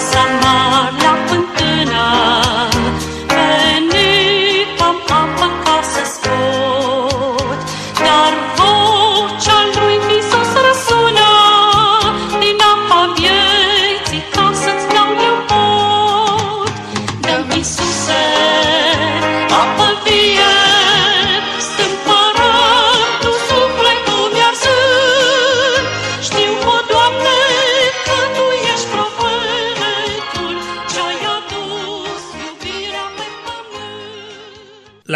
graça.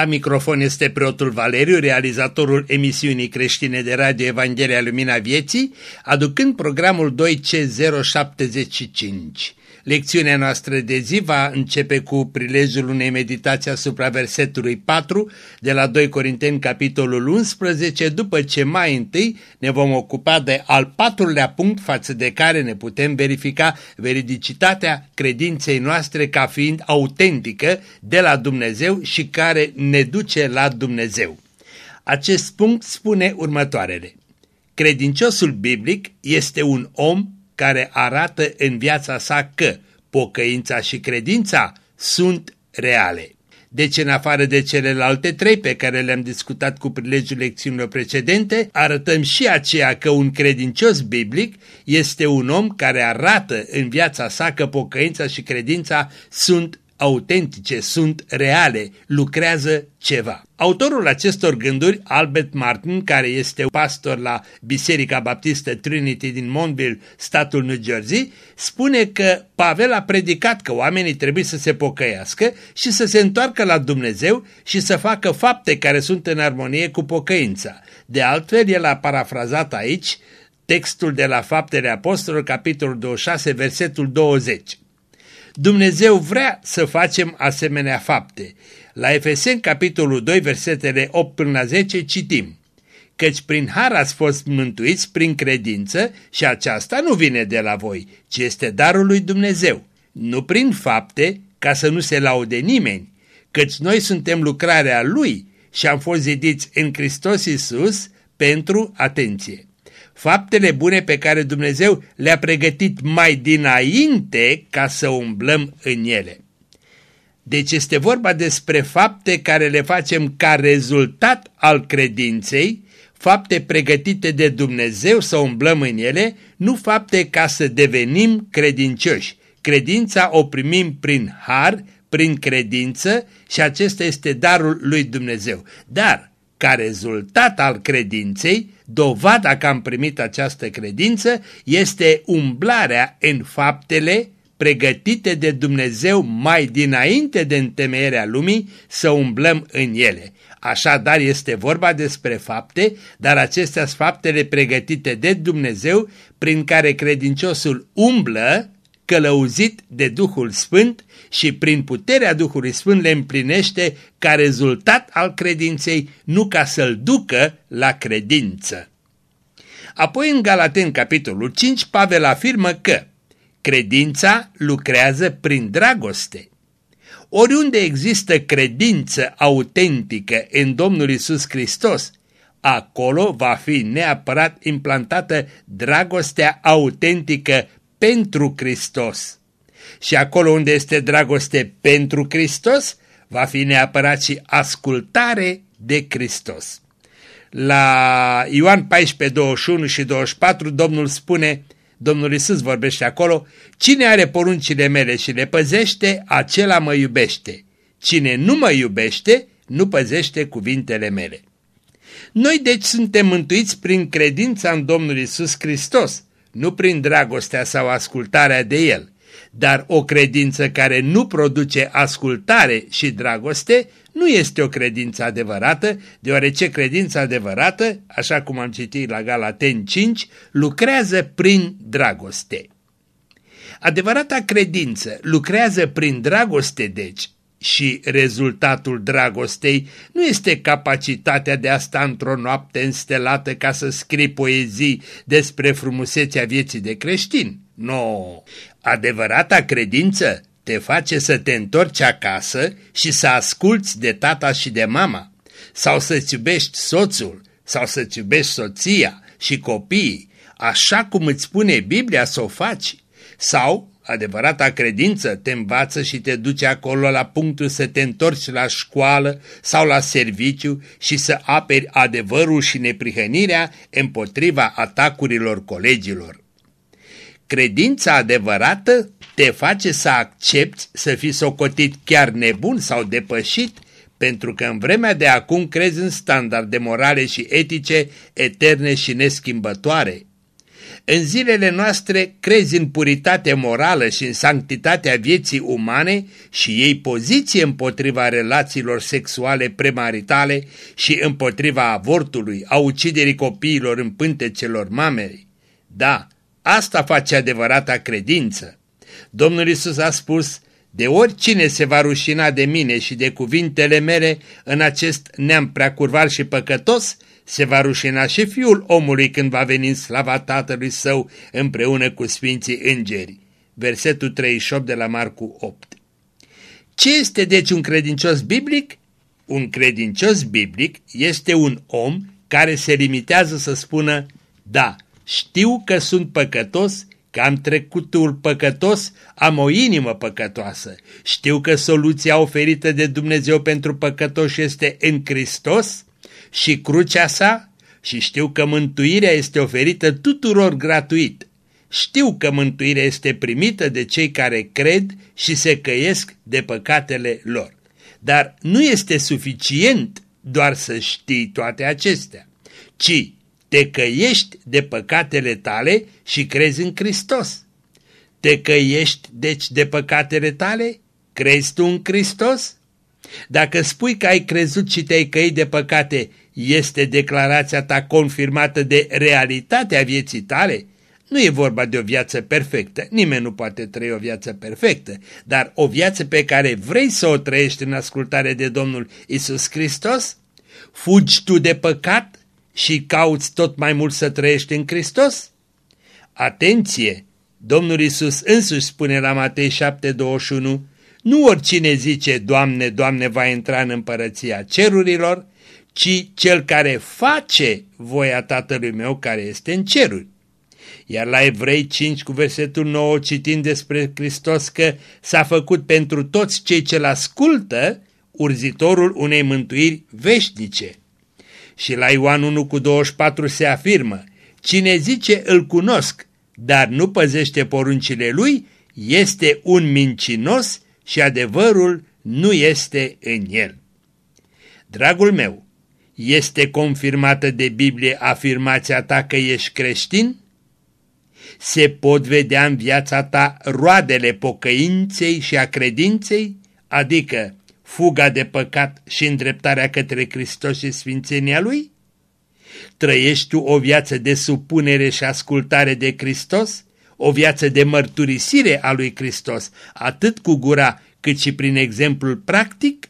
La microfon este preotul Valeriu, realizatorul emisiunii creștine de radio Evanghelia Lumina Vieții, aducând programul 2C075. Lecțiunea noastră de zi va începe cu prilejul unei meditații asupra versetului 4 de la 2 Corinteni capitolul 11, după ce mai întâi ne vom ocupa de al patrulea punct față de care ne putem verifica veridicitatea credinței noastre ca fiind autentică de la Dumnezeu și care ne duce la Dumnezeu. Acest punct spune următoarele. Credinciosul biblic este un om care arată în viața sa că pocăința și credința sunt reale. Deci, în afară de celelalte trei pe care le-am discutat cu prilejul lecțiunilor precedente, arătăm și aceea că un credincios biblic este un om care arată în viața sa că pocăința și credința sunt autentice, sunt reale, lucrează ceva. Autorul acestor gânduri, Albert Martin, care este pastor la Biserica Baptistă Trinity din Montville, statul New Jersey, spune că Pavel a predicat că oamenii trebuie să se pocăiască și să se întoarcă la Dumnezeu și să facă fapte care sunt în armonie cu pocăința. De altfel, el a parafrazat aici textul de la Faptele Apostolilor, capitolul 26, versetul 20. Dumnezeu vrea să facem asemenea fapte. La Efeseni, capitolul 2, versetele 8 până la 10, citim. Căci prin har ați fost mântuiți prin credință și aceasta nu vine de la voi, ci este darul lui Dumnezeu, nu prin fapte, ca să nu se laude nimeni, căci noi suntem lucrarea Lui și am fost zidiți în Hristos Iisus pentru atenție faptele bune pe care Dumnezeu le-a pregătit mai dinainte ca să umblăm în ele. Deci este vorba despre fapte care le facem ca rezultat al credinței, fapte pregătite de Dumnezeu să umblăm în ele, nu fapte ca să devenim credincioși. Credința o primim prin har, prin credință și acesta este darul lui Dumnezeu. Dar, ca rezultat al credinței, dovada că am primit această credință este umblarea în faptele pregătite de Dumnezeu mai dinainte de întemeierea lumii să umblăm în ele. Așadar este vorba despre fapte, dar acestea sunt faptele pregătite de Dumnezeu prin care credinciosul umblă călăuzit de Duhul Sfânt și prin puterea Duhului Sfânt le împlinește ca rezultat al credinței, nu ca să-l ducă la credință. Apoi în Galaten, capitolul 5, Pavel afirmă că credința lucrează prin dragoste. Oriunde există credință autentică în Domnul Isus Hristos, acolo va fi neapărat implantată dragostea autentică pentru Hristos. Și acolo unde este dragoste pentru Hristos, va fi neapărat și ascultare de Hristos. La Ioan 14, 21 și 24, Domnul spune, Domnul Isus vorbește acolo, Cine are poruncile mele și le păzește, acela mă iubește. Cine nu mă iubește, nu păzește cuvintele mele. Noi deci suntem mântuiți prin credința în Domnul Isus Hristos, nu prin dragostea sau ascultarea de El. Dar o credință care nu produce ascultare și dragoste nu este o credință adevărată, deoarece credința adevărată, așa cum am citit la Galaten 5, lucrează prin dragoste. Adevărata credință lucrează prin dragoste, deci, și rezultatul dragostei nu este capacitatea de a sta într-o noapte înstelată ca să scrii poezii despre frumusețea vieții de creștin. Nu, no. adevărata credință te face să te întorci acasă și să asculți de tata și de mama, sau să-ți iubești soțul, sau să-ți iubești soția și copiii, așa cum îți spune Biblia să o faci, sau adevărata credință te învață și te duce acolo la punctul să te întorci la școală sau la serviciu și să aperi adevărul și neprihănirea împotriva atacurilor colegilor. Credința adevărată te face să accepti să fii socotit chiar nebun sau depășit pentru că în vremea de acum crezi în standarde morale și etice eterne și neschimbătoare. În zilele noastre crezi în puritate morală și în sanctitatea vieții umane și ei poziție împotriva relațiilor sexuale premaritale și împotriva avortului, a uciderii copiilor în pântecelor mamei. Da, asta face adevărata credință. Domnul Isus a spus, de oricine se va rușina de mine și de cuvintele mele în acest neam preacurvar și păcătos, se va rușina și fiul omului când va veni în slava tatălui său împreună cu sfinții îngeri. Versetul 38 de la Marcu 8. Ce este deci un credincios biblic? Un credincios biblic este un om care se limitează să spună, da, știu că sunt păcătos că am trecutul păcătos, am o inimă păcătoasă. Știu că soluția oferită de Dumnezeu pentru păcătoși este în Hristos și crucea sa și știu că mântuirea este oferită tuturor gratuit. Știu că mântuirea este primită de cei care cred și se căiesc de păcatele lor. Dar nu este suficient doar să știi toate acestea, ci te căiești de păcatele tale și crezi în Hristos. Te căiești deci de păcatele tale? Crezi tu în Hristos? Dacă spui că ai crezut și te-ai căit de păcate, este declarația ta confirmată de realitatea vieții tale? Nu e vorba de o viață perfectă, nimeni nu poate trăi o viață perfectă, dar o viață pe care vrei să o trăiești în ascultare de Domnul Isus Hristos? Fugi tu de păcat? și cauți tot mai mult să trăiești în Hristos? Atenție! Domnul Isus însuși spune la Matei 7:21, nu oricine zice, Doamne, Doamne, va intra în împărăția cerurilor, ci cel care face voia Tatălui meu care este în ceruri. Iar la Evrei 5 cu versetul 9 citim despre Hristos că s-a făcut pentru toți cei ce-L ascultă urzitorul unei mântuiri veșnice. Și la Ioan 1 cu 24 se afirmă, Cine zice îl cunosc, dar nu păzește poruncile lui, este un mincinos și adevărul nu este în el. Dragul meu, este confirmată de Biblie afirmația ta că ești creștin? Se pot vedea în viața ta roadele pocăinței și a credinței, adică fuga de păcat și îndreptarea către Hristos și sfințenia Lui? Trăiești tu o viață de supunere și ascultare de Hristos? O viață de mărturisire a lui Hristos, atât cu gura cât și prin exemplul practic?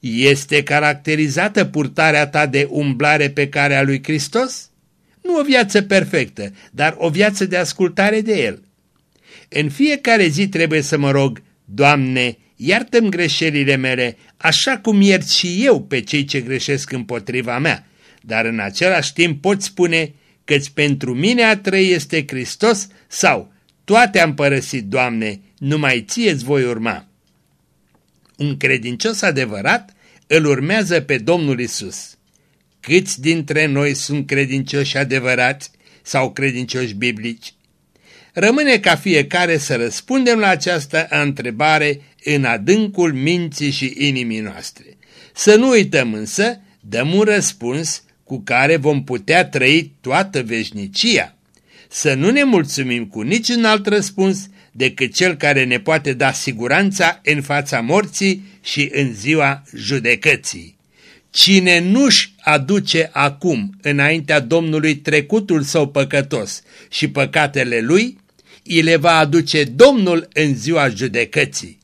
Este caracterizată purtarea ta de umblare pe care a lui Hristos? Nu o viață perfectă, dar o viață de ascultare de El. În fiecare zi trebuie să mă rog, Doamne, iartă-mi greșelile mele, așa cum iert și eu pe cei ce greșesc împotriva mea, dar în același timp pot spune căci pentru mine a trăi este Hristos sau toate am părăsit, Doamne, numai ție-ți voi urma. Un credincios adevărat îl urmează pe Domnul Isus. Câți dintre noi sunt credincioși adevărați sau credincioși biblici? Rămâne ca fiecare să răspundem la această întrebare în adâncul minții și inimii noastre. Să nu uităm însă, dăm un răspuns cu care vom putea trăi toată veșnicia. Să nu ne mulțumim cu niciun alt răspuns decât cel care ne poate da siguranța în fața morții și în ziua judecății. Cine nu-și aduce acum înaintea Domnului trecutul său păcătos și păcatele lui, îi le va aduce Domnul în ziua judecății.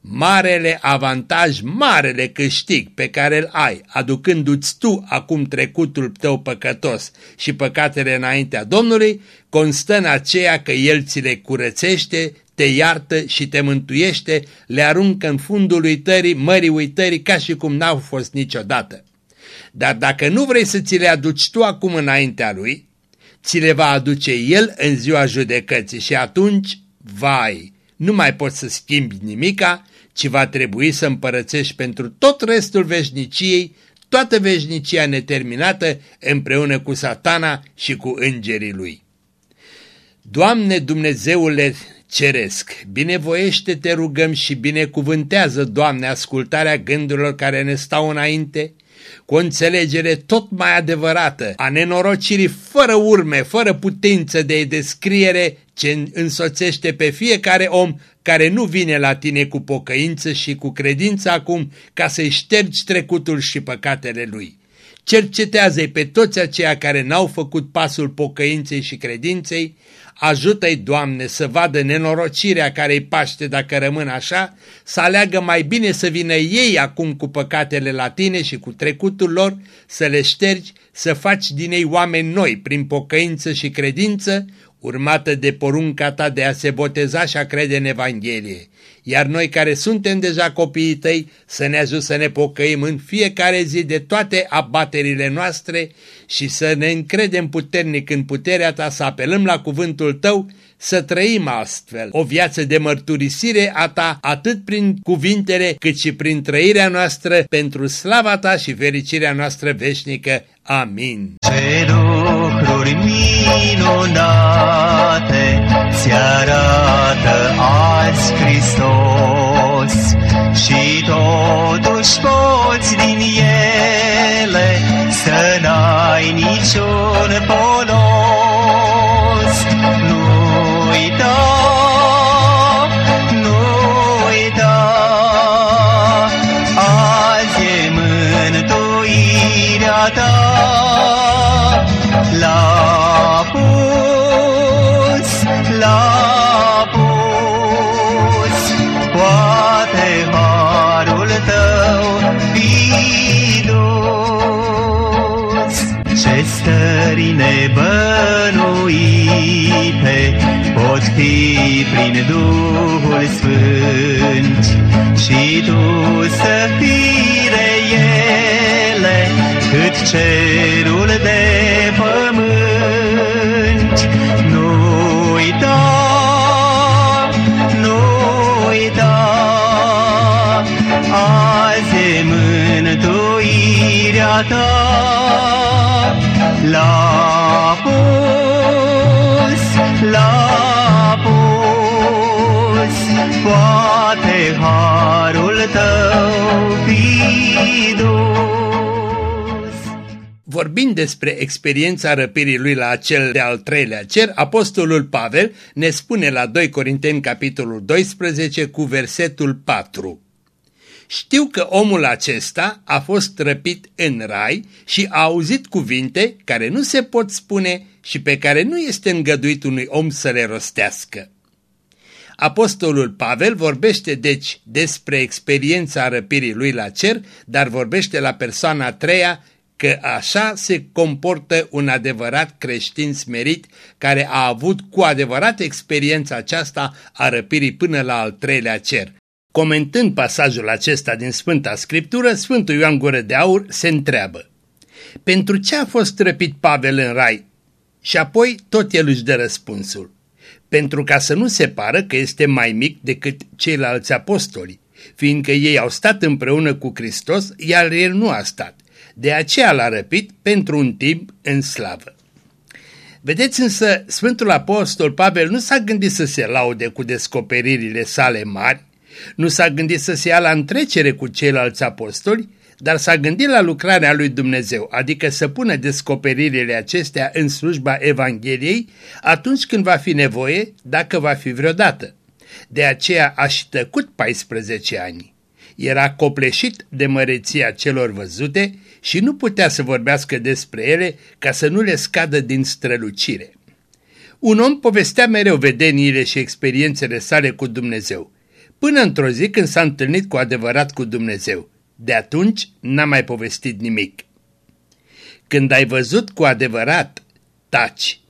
Marele avantaj, marele câștig pe care îl ai, aducându-ți tu acum trecutul tău păcătos și păcatele înaintea Domnului, constă în aceea că El ți le curățește, te iartă și te mântuiește, le aruncă în fundul uitării, mării uitării, ca și cum n-au fost niciodată. Dar dacă nu vrei să ți le aduci tu acum înaintea Lui, ți le va aduce El în ziua judecății și atunci vai, nu mai poți să schimbi nimica, ci va trebui să împărățești pentru tot restul veșniciei, toată veșnicia neterminată împreună cu satana și cu îngerii lui. Doamne Dumnezeule ceresc, binevoiește te rugăm și binecuvântează, Doamne, ascultarea gândurilor care ne stau înainte, cu o înțelegere tot mai adevărată a nenorocirii fără urme, fără putință de descriere ce însoțește pe fiecare om care nu vine la tine cu pocăință și cu credință acum ca să-i ștergi trecutul și păcatele lui. Cercetează-i pe toți aceia care n-au făcut pasul pocăinței și credinței, ajută-i, Doamne, să vadă nenorocirea care îi paște dacă rămân așa, să aleagă mai bine să vină ei acum cu păcatele la tine și cu trecutul lor, să le ștergi, să faci din ei oameni noi prin pocăință și credință, urmată de porunca ta de a se boteza și a crede în Evanghelie. Iar noi care suntem deja copiii tăi să ne ajut să ne pocăim în fiecare zi de toate abaterile noastre și să ne încredem puternic în puterea ta, să apelăm la cuvântul tău, să trăim astfel o viață de mărturisire a ta, atât prin cuvintele cât și prin trăirea noastră pentru slava ta și fericirea noastră veșnică. Amin. Ce lucruri minunate ți arată azi Hristos și totuși poți din ele să n-ai niciun polos. Nu uita, nu uita, azi e mântuirea ta. Stări nebănuite pot fi prin Duhul Sfânt. Și tu să fii de ele cât cerul de poate harul tău fi dus. Vorbind despre experiența răpirii lui la acel de-al treilea cer, apostolul Pavel ne spune la 2 Corinteni capitolul 12 cu versetul 4. Știu că omul acesta a fost răpit în rai și a auzit cuvinte care nu se pot spune și pe care nu este îngăduit unui om să le rostească. Apostolul Pavel vorbește deci despre experiența răpirii lui la cer, dar vorbește la persoana a treia că așa se comportă un adevărat creștin smerit care a avut cu adevărat experiența aceasta a răpirii până la al treilea cer. Comentând pasajul acesta din Sfânta Scriptură, Sfântul Ioan Gură de Aur se întreabă Pentru ce a fost răpit Pavel în rai? Și apoi tot el își dă răspunsul. Pentru ca să nu se pară că este mai mic decât ceilalți apostoli, fiindcă ei au stat împreună cu Hristos, iar el nu a stat. De aceea l-a răpit pentru un timp în slavă. Vedeți însă, Sfântul Apostol Pavel nu s-a gândit să se laude cu descoperirile sale mari, nu s-a gândit să se ia la întrecere cu ceilalți apostoli, dar s-a gândit la lucrarea lui Dumnezeu, adică să pună descoperirile acestea în slujba Evangheliei atunci când va fi nevoie, dacă va fi vreodată. De aceea a și tăcut 14 ani. Era copleșit de măreția celor văzute și nu putea să vorbească despre ele ca să nu le scadă din strălucire. Un om povestea mereu vedeniile și experiențele sale cu Dumnezeu, până într-o zi când s-a întâlnit cu adevărat cu Dumnezeu. De atunci n-a mai povestit nimic. Când ai văzut cu adevărat, taci.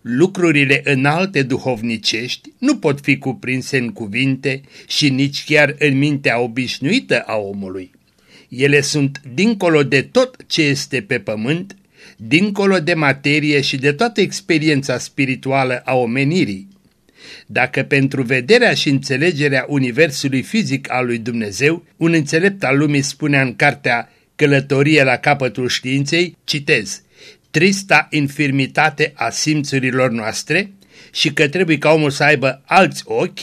Lucrurile înalte duhovnicești nu pot fi cuprinse în cuvinte și nici chiar în mintea obișnuită a omului. Ele sunt dincolo de tot ce este pe pământ, dincolo de materie și de toată experiența spirituală a omenirii. Dacă pentru vederea și înțelegerea universului fizic al lui Dumnezeu, un înțelept al lumii spunea în cartea Călătorie la capătul științei, citez, trista infirmitate a simțurilor noastre și că trebuie ca omul să aibă alți ochi,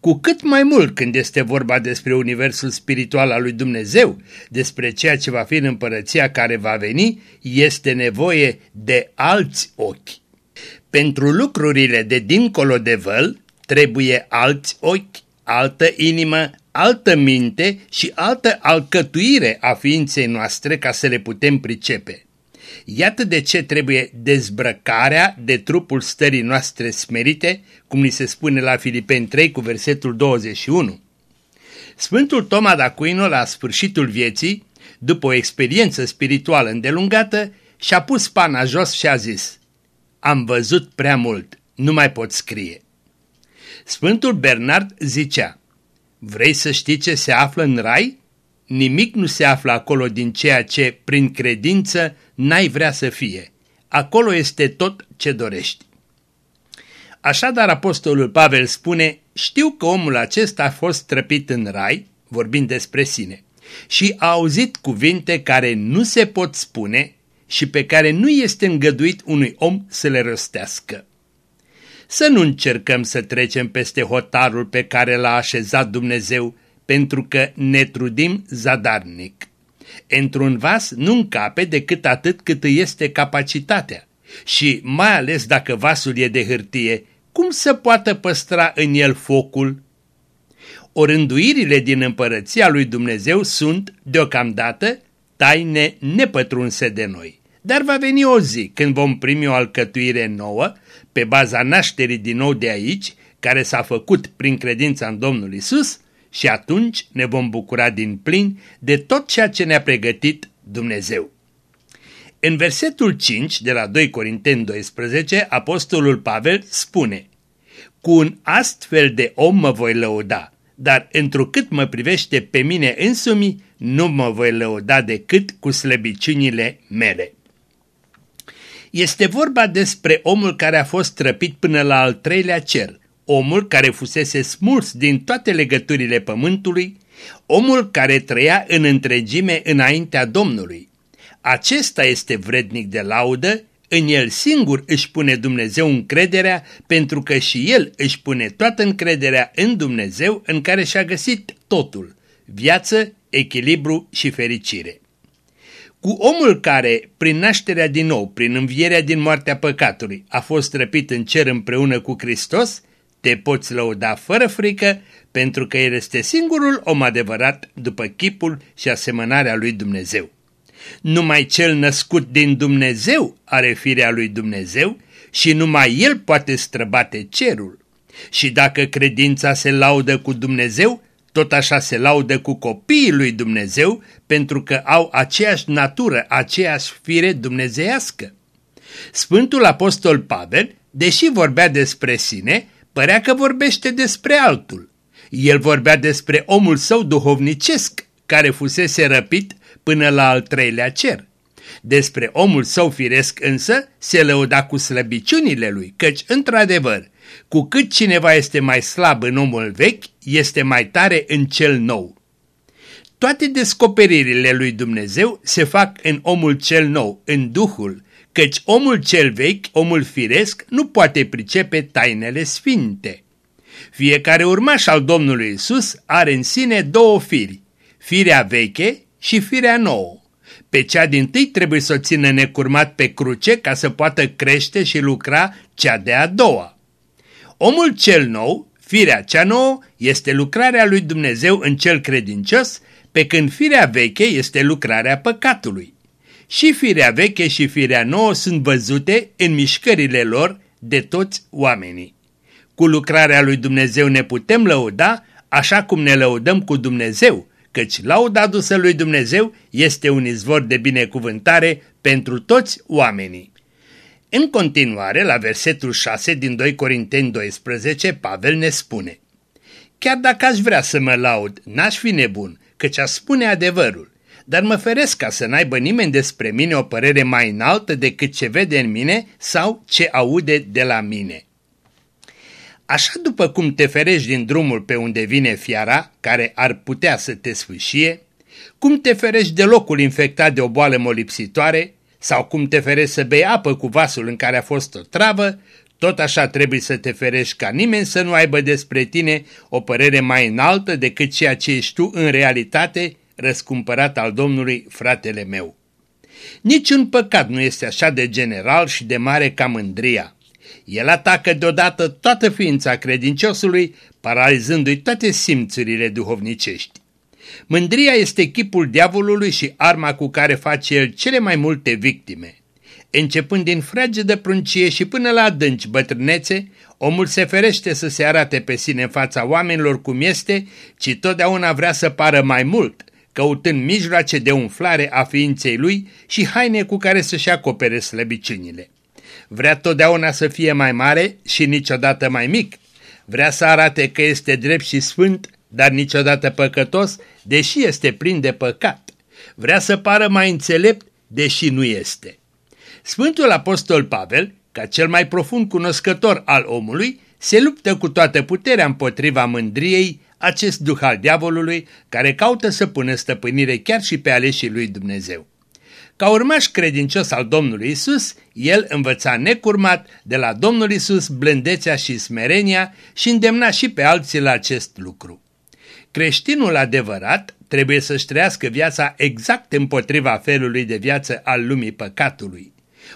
cu cât mai mult când este vorba despre universul spiritual al lui Dumnezeu, despre ceea ce va fi în împărăția care va veni, este nevoie de alți ochi. Pentru lucrurile de dincolo de văl, trebuie alți ochi, altă inimă, altă minte și altă alcătuire a ființei noastre ca să le putem pricepe. Iată de ce trebuie dezbrăcarea de trupul stării noastre smerite, cum ni se spune la Filipeni 3 cu versetul 21. Sfântul Toma d'Aquino, la sfârșitul vieții, după o experiență spirituală îndelungată, și-a pus pana jos și a zis, Am văzut prea mult, nu mai pot scrie. Sfântul Bernard zicea, Vrei să știi ce se află în rai? Nimic nu se află acolo din ceea ce, prin credință, n-ai vrea să fie. Acolo este tot ce dorești. Așadar, apostolul Pavel spune, știu că omul acesta a fost trăpit în rai, vorbind despre sine, și a auzit cuvinte care nu se pot spune și pe care nu este îngăduit unui om să le răstească. Să nu încercăm să trecem peste hotarul pe care l-a așezat Dumnezeu, pentru că ne trudim zadarnic. Într-un vas nu încape decât atât cât îi este capacitatea. Și mai ales dacă vasul e de hârtie, cum să poată păstra în el focul? Orânduirile din împărăția lui Dumnezeu sunt, deocamdată, taine nepătrunse de noi. Dar va veni o zi când vom primi o alcătuire nouă, pe baza nașterii din nou de aici, care s-a făcut prin credința în Domnul Isus, și atunci ne vom bucura din plin de tot ceea ce ne-a pregătit Dumnezeu. În versetul 5 de la 2 Corinteni 12, apostolul Pavel spune Cu un astfel de om mă voi lăuda, dar întrucât mă privește pe mine însumi, nu mă voi lăuda decât cu slăbiciunile mele. Este vorba despre omul care a fost trăpit până la al treilea cer, omul care fusese smuls din toate legăturile pământului, omul care trăia în întregime înaintea Domnului. Acesta este vrednic de laudă, în el singur își pune Dumnezeu încrederea, pentru că și el își pune toată încrederea în Dumnezeu în care și-a găsit totul, viață, echilibru și fericire. Cu omul care, prin nașterea din nou, prin învierea din moartea păcatului, a fost răpit în cer împreună cu Hristos, te poți lăuda fără frică, pentru că el este singurul om adevărat după chipul și asemănarea lui Dumnezeu. Numai cel născut din Dumnezeu are firea lui Dumnezeu și numai el poate străbate cerul. Și dacă credința se laudă cu Dumnezeu, tot așa se laudă cu copiii lui Dumnezeu pentru că au aceeași natură, aceeași fire dumnezeiască. Sfântul Apostol Pavel, deși vorbea despre sine, părea că vorbește despre altul. El vorbea despre omul său duhovnicesc, care fusese răpit până la al treilea cer. Despre omul său firesc însă se lăuda cu slăbiciunile lui, căci, într-adevăr, cu cât cineva este mai slab în omul vechi, este mai tare în cel nou. Toate descoperirile lui Dumnezeu se fac în omul cel nou, în Duhul, căci omul cel vechi, omul firesc, nu poate pricepe tainele sfinte. Fiecare urmaș al Domnului Isus are în sine două firi, firea veche și firea nouă. Pe cea din tâi trebuie să o țină necurmat pe cruce ca să poată crește și lucra cea de-a doua. Omul cel nou, firea cea nouă, este lucrarea lui Dumnezeu în cel credincios, pe când firea veche este lucrarea păcatului. Și firea veche și firea nouă sunt văzute în mișcările lor de toți oamenii. Cu lucrarea lui Dumnezeu ne putem lăuda așa cum ne lăudăm cu Dumnezeu, căci lauda adusă lui Dumnezeu este un izvor de binecuvântare pentru toți oamenii. În continuare, la versetul 6 din 2 Corinteni 12, Pavel ne spune Chiar dacă aș vrea să mă laud, n-aș fi nebun, căci aș spune adevărul dar mă feresc ca să n-aibă nimeni despre mine o părere mai înaltă decât ce vede în mine sau ce aude de la mine. Așa după cum te ferești din drumul pe unde vine fiara, care ar putea să te sfâșie, cum te ferești de locul infectat de o boală molipsitoare, sau cum te ferești să bei apă cu vasul în care a fost o travă, tot așa trebuie să te ferești ca nimeni să nu aibă despre tine o părere mai înaltă decât ceea ce ești tu în realitate răscumpărat al Domnului, fratele meu. Niciun păcat nu este așa de general și de mare ca mândria. El atacă deodată toată ființa credinciosului, paralizându-i toate simțurile duhovnicești. Mândria este chipul diavolului și arma cu care face el cele mai multe victime. Începând din fragedă pruncie și până la adânci bătrânețe, omul se ferește să se arate pe sine în fața oamenilor cum este, ci totdeauna vrea să pară mai mult, căutând mijloace de umflare a ființei lui și haine cu care să-și acopere slăbiciunile. Vrea totdeauna să fie mai mare și niciodată mai mic. Vrea să arate că este drept și sfânt, dar niciodată păcătos, deși este plin de păcat. Vrea să pară mai înțelept, deși nu este. Sfântul Apostol Pavel, ca cel mai profund cunoscător al omului, se luptă cu toată puterea împotriva mândriei, acest duh al diavolului care caută să pună stăpânire chiar și pe aleșii lui Dumnezeu. Ca urmaș credincios al Domnului Isus, el învăța necurmat de la Domnul Isus blândețea și smerenia și îndemna și pe alții la acest lucru. Creștinul adevărat trebuie să-și trăiască viața exact împotriva felului de viață al lumii păcatului.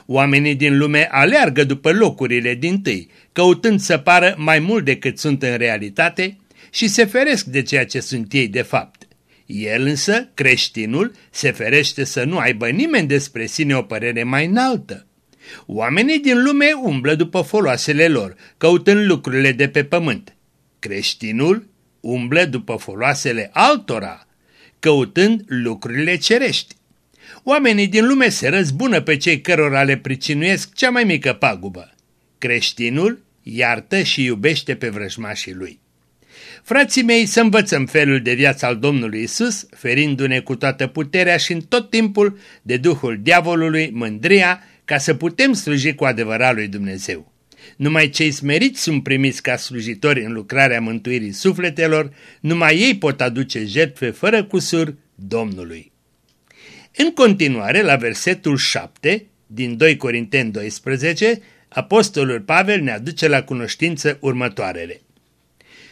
Oamenii din lume aleargă după locurile din tâi, căutând să pară mai mult decât sunt în realitate și se feresc de ceea ce sunt ei de fapt. El însă, creștinul, se ferește să nu aibă nimeni despre sine o părere mai înaltă. Oamenii din lume umblă după foloasele lor, căutând lucrurile de pe pământ. Creștinul umblă după foloasele altora, căutând lucrurile cerești. Oamenii din lume se răzbună pe cei cărora le pricinuiesc cea mai mică pagubă. Creștinul iartă și iubește pe vrăjmașii lui. Frații mei, să învățăm felul de viață al Domnului Isus, ferindu-ne cu toată puterea și în tot timpul de Duhul diavolului, mândria, ca să putem sluji cu adevărat lui Dumnezeu. Numai cei smeriți sunt primiți ca slujitori în lucrarea mântuirii sufletelor, numai ei pot aduce jertfe fără cusur Domnului. În continuare, la versetul 7 din 2 Corinteni 12, Apostolul Pavel ne aduce la cunoștință următoarele.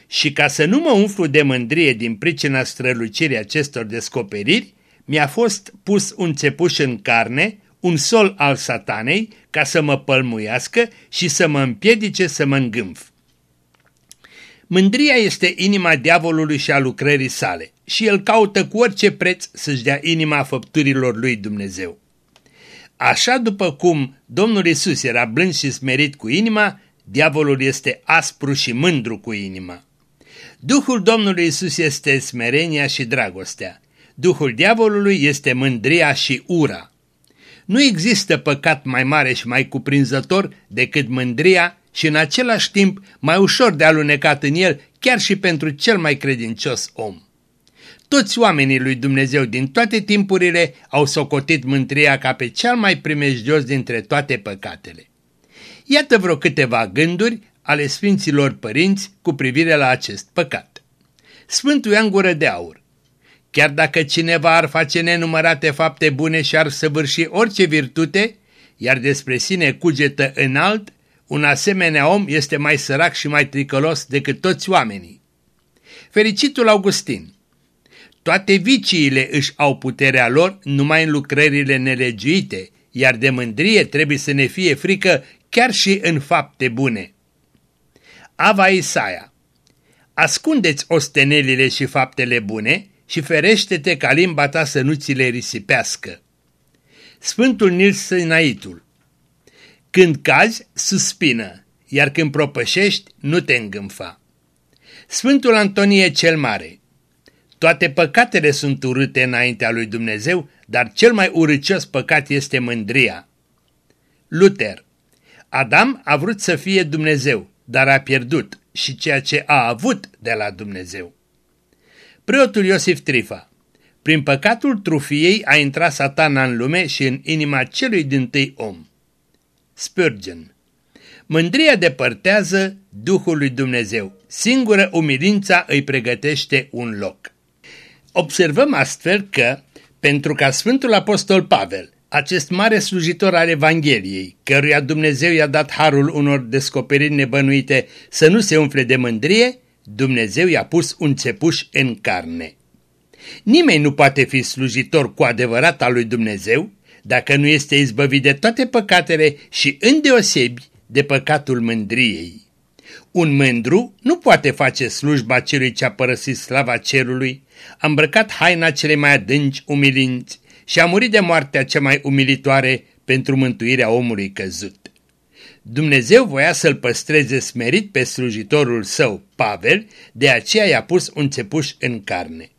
Și ca să nu mă umflu de mândrie din pricina strălucirii acestor descoperiri, mi-a fost pus un țepuș în carne, un sol al satanei, ca să mă pălmuiască și să mă împiedice să mă îngâmf. Mândria este inima diavolului și a lucrării sale și el caută cu orice preț să-și dea inima făpturilor lui Dumnezeu. Așa după cum Domnul Isus era blând și smerit cu inima, diavolul este aspru și mândru cu inima. Duhul Domnului Isus este smerenia și dragostea. Duhul diavolului este mândria și ura. Nu există păcat mai mare și mai cuprinzător decât mândria și în același timp mai ușor de alunecat în el chiar și pentru cel mai credincios om. Toți oamenii lui Dumnezeu din toate timpurile au socotit mândria ca pe cel mai primejdios dintre toate păcatele. Iată vreo câteva gânduri ale Sfinților Părinți cu privire la acest păcat. Sfântul Ioan Gură de Aur Chiar dacă cineva ar face nenumărate fapte bune și ar săvârși orice virtute, iar despre sine cugetă înalt, un asemenea om este mai sărac și mai tricălos decât toți oamenii. Fericitul Augustin Toate viciile își au puterea lor numai în lucrările nelegiuite, iar de mândrie trebuie să ne fie frică chiar și în fapte bune. Ava Isaia Ascundeți ostenelile și faptele bune și ferește-te ca limba ta să nu ți le risipească. Sfântul Nils Săinaitul Când cazi, suspină, iar când propășești, nu te îngânfa. Sfântul Antonie cel Mare Toate păcatele sunt urâte înaintea lui Dumnezeu, dar cel mai urâcios păcat este mândria. Luther Adam a vrut să fie Dumnezeu, dar a pierdut și ceea ce a avut de la Dumnezeu. Preotul Iosif Trifa Prin păcatul trufiei a intrat satana în lume și în inima celui din tâi om. Spurgeon Mândria depărtează Duhul lui Dumnezeu. Singură umilința îi pregătește un loc. Observăm astfel că, pentru ca Sfântul Apostol Pavel, acest mare slujitor al Evangheliei, căruia Dumnezeu i-a dat harul unor descoperiri nebănuite să nu se umfle de mândrie, Dumnezeu i-a pus un țepuș în carne. Nimeni nu poate fi slujitor cu adevărat al lui Dumnezeu dacă nu este izbăvit de toate păcatele și îndeosebi de păcatul mândriei. Un mândru nu poate face slujba celui ce a părăsit slava cerului, a îmbrăcat haina cele mai adânci umilinți și a murit de moartea cea mai umilitoare pentru mântuirea omului căzut. Dumnezeu voia să-l păstreze smerit pe slujitorul său, Pavel, de aceea i-a pus un țepuș în carne.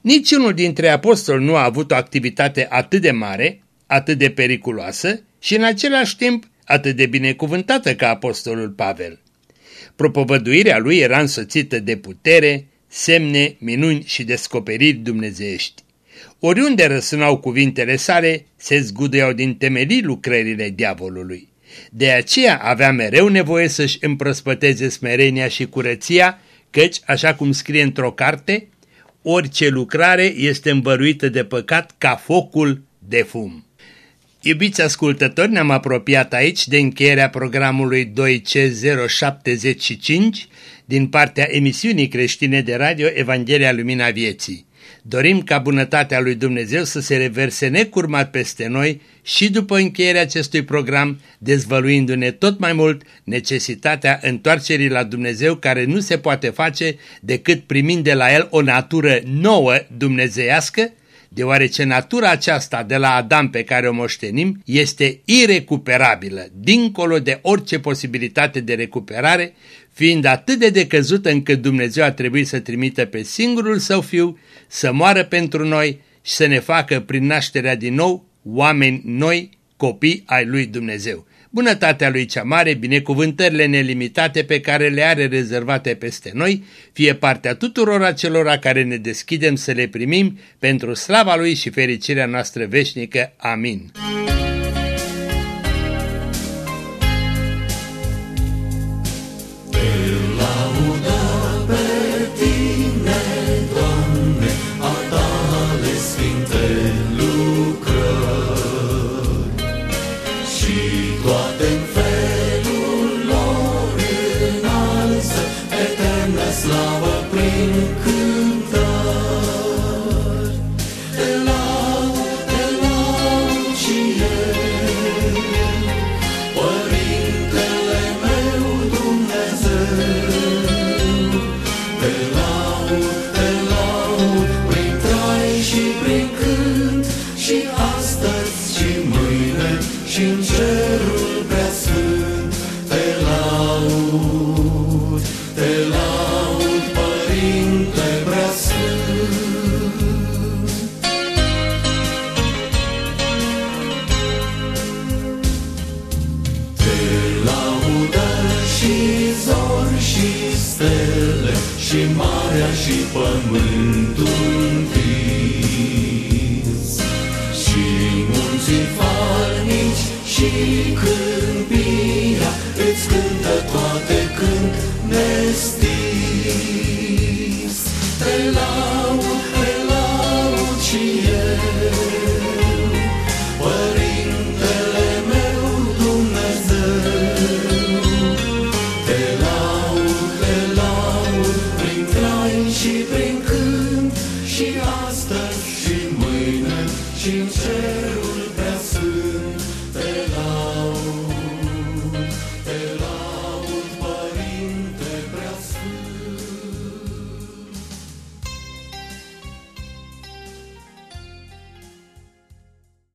Niciunul dintre apostoli nu a avut o activitate atât de mare, atât de periculoasă și în același timp atât de binecuvântată ca apostolul Pavel. Propovăduirea lui era însoțită de putere, semne, minuni și descoperiri dumnezeiești. Oriunde răsunau cuvintele sale, se zguduiau din temelii lucrările diavolului. De aceea avea mereu nevoie să-și împrăspăteze smerenia și curăția, căci, așa cum scrie într-o carte, orice lucrare este îmbăruită de păcat ca focul de fum. Iubiți ascultători, ne-am apropiat aici de încheierea programului 2C075 din partea emisiunii creștine de radio Evanghelia Lumina Vieții. Dorim ca bunătatea lui Dumnezeu să se reverse necurmat peste noi și după încheierea acestui program, dezvăluindu-ne tot mai mult necesitatea întoarcerii la Dumnezeu care nu se poate face decât primind de la El o natură nouă dumnezeiască, deoarece natura aceasta de la Adam pe care o moștenim este irecuperabilă, dincolo de orice posibilitate de recuperare, fiind atât de decăzută încât Dumnezeu a trebuit să trimită pe singurul său fiu să moară pentru noi și să ne facă prin nașterea din nou oameni noi, copii ai lui Dumnezeu bunătatea lui cea mare, binecuvântările nelimitate pe care le are rezervate peste noi, fie partea tuturor acelora care ne deschidem să le primim pentru slava lui și fericirea noastră veșnică. Amin. Și astăzi și mâine și în